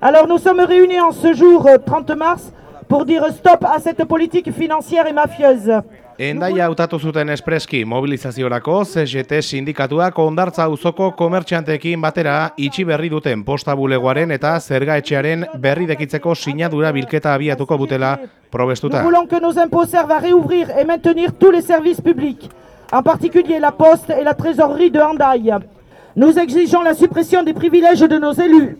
Alors nous sommes réunis en ce jour euh, 30 mars pour dire stop à cette politique financière et mafieuse. Endaia hautatu zuten espreski mobilizaziorako CGT sindikatuak ondartza auzoko komertxanteekin batera itxi berri duten posta bulegoaren eta zergaetxearen berri dekitzeko sinadura bilketa abiatuko butela probestuta. Nous voulons que nos impôts servent à réouvrir et maintenir tous les services publics, en particulier la poste et la trésorerie de Handaï. Nous exigeons la suppression des privilèges de nos élus.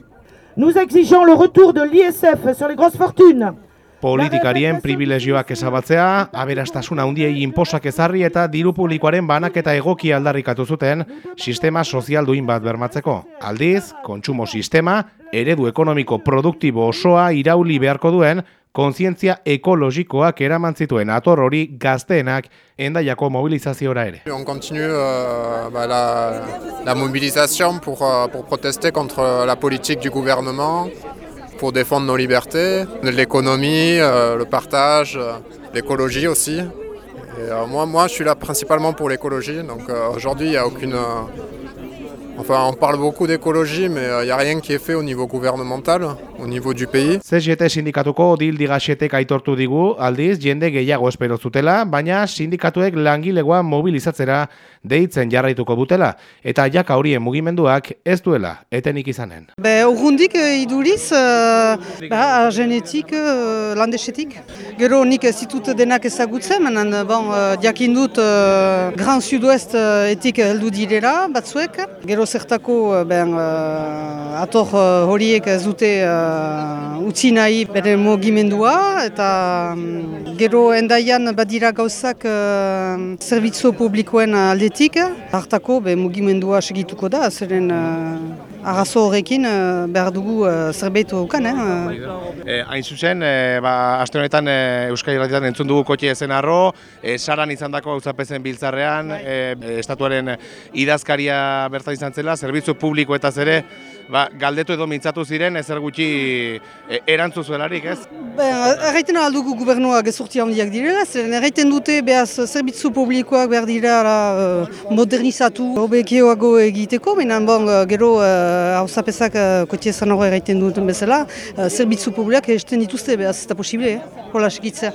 Nous exigeons le retour de l'ISF sur les grosses fortunes. Politikarien privilegioak ezabatzea, aberastasuna handiei inposak ezarri eta diru publikoaren banaketa egoki aldarrikatu zuten sistema sozial duin bat bermatzeko. Aldiz, kontsumo sistema, eredu ekonomiko produktibo osoa irauli beharko duen, kontzientzia ekologikoak eraman zituen ator hori gazteenak endaiako mobilizaziora ere. On continue euh, bah, la, la mobilisation pour, euh, pour protester contre la politique du gouvernement, pour défendre nos libertés, l'économie, euh, le partage, euh, l'écologie aussi. Euh, moi, moi, je suis là principalement pour l'écologie, donc aujourd'hui, il n'y a aucune... Enfin, on parle beaucoup d'écologie, mais il n'y a rien qui est fait au niveau gouvernemental, au niveau du pays. CGT sindikatuko dildi gaxetek aitortu digu, aldiz, jende gehiago espero zutela, baina sindikatuek langilegoa mobilizatzera deitzen jarraituko butela, eta jaka horien mugimenduak ez duela, etenik izanen. Be, urrundik eh, iduriz, uh, ba, genetik, uh, landesetik. Gero nik ez ditut denak ezagutzen, menen, bon, uh, jakin dut uh, Grand Sud-Ouest uh, etik heldu direla batzuek. Gero zertako uh, ben, uh, ator uh, horiek ez dute uh, utzi nahi bere mogimendua, eta um, gero endaian badira gauzak uh, zerbitzu publikoen aldetik. Hartako be, mugimendua segituko da, zeren uh, arrazo horrekin uh, behar dugu uh, zerbait ukan, eh? E, hain zuzen, e, ba, aste honetan e, Euskal Irratietan entzun dugu kotxe ezen arro, e, saran izan dako auzapezen biltzarrean, e, estatuaren idazkaria bertan izan zela, zerbitzu publikoetaz ere, ba, galdetu edo mintzatu ziren, ezer gutxi e, erantzu zuelarik, ez? Ben, erraiten aldugu gubernua gezurti handiak direla, zeren erraiten dute behaz zerbitzu publikoak behar dira uh, modernizatu, hobekioago egiteko, menan bon, uh, gero hausapezak uh, uh, kotxe esan hori erraiten duten bezala, zerbitzu publikoak esten dituzte behaz eta posible, eh? hola segitzea.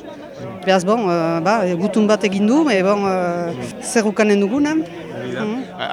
Behaz bon, ba, gutun bat egin du, e bon, zer ukanen dugunan.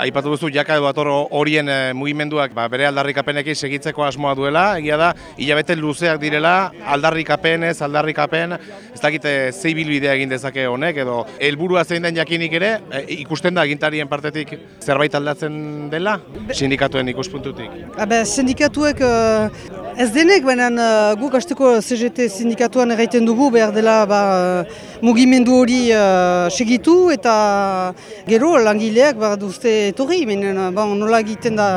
Aipatu duzu jaka edo ator horien e, mugimenduak ba, bere aldarrikapenekin segitzeko asmoa duela, egia da, hilabete luzeak direla, aldarrikapenez, aldarrikapen, ez dakite zei bilbidea egin dezake honek, edo helburua zein den jakinik ere, e, ikusten da agintarien partetik zerbait aldatzen dela, sindikatuen ikuspuntutik. Habe, sindikatuek uh, ez denek, baina uh, guk hasteko CGT sindikatuan erraiten dugu behar dela ba, uh, mugimendu hori uh, segitu eta gero langileak behar duzte etorri, menen, bon, nola egiten da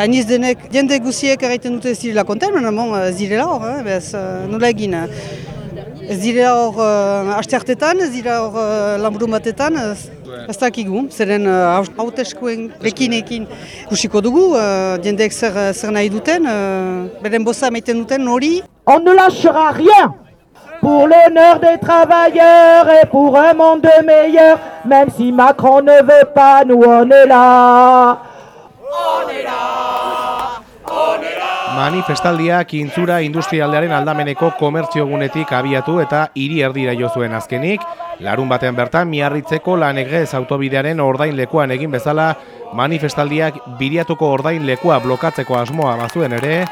hainiz denek, jende guziek erraiten dute ez direla konten, baina bon, ez direla hor, eh, bez, uh, nola egin. Ez direla hor uh, aste hartetan, ez direla hor uh, lanburun batetan, ez, ez dakigu, zeren uh, hauteskuen ekinekin kusiko dugu, uh, jendeek zer, zer nahi duten, uh, beren bosa maiten duten hori. On ne lâchera rien pour l'honneur des travailleurs et pour un monde meilleur, même si Macron ne veut pas, nous on est là. Manifestaldiak intzura industrialdearen aldameneko komertziogunetik abiatu eta hiri erdira jo zuen azkenik, larun batean bertan miarritzeko lanegez autobidearen ordain lekuan egin bezala, manifestaldiak biriatuko ordain lekua blokatzeko asmoa bazuen ere,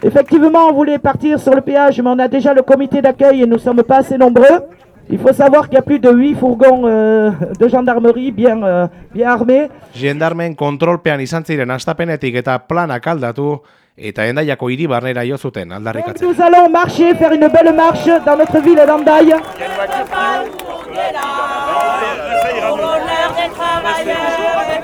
Effectivement, on voulait partir sur le péage, mais on a déjà le comité d'accueil et nous ne sommes pas assez nombreux. Il faut savoir qu'il y a plus de 8 fourgons euh, de gendarmerie bien, euh, bien armés. Gendarmen kontrolpean izan ziren astapenetik eta planak aldatu, eta endaiako hiri barnera jo zuten Donc aldarrikatzen. nous allons marcher, faire une belle marche dans notre ville bonheur des travailleurs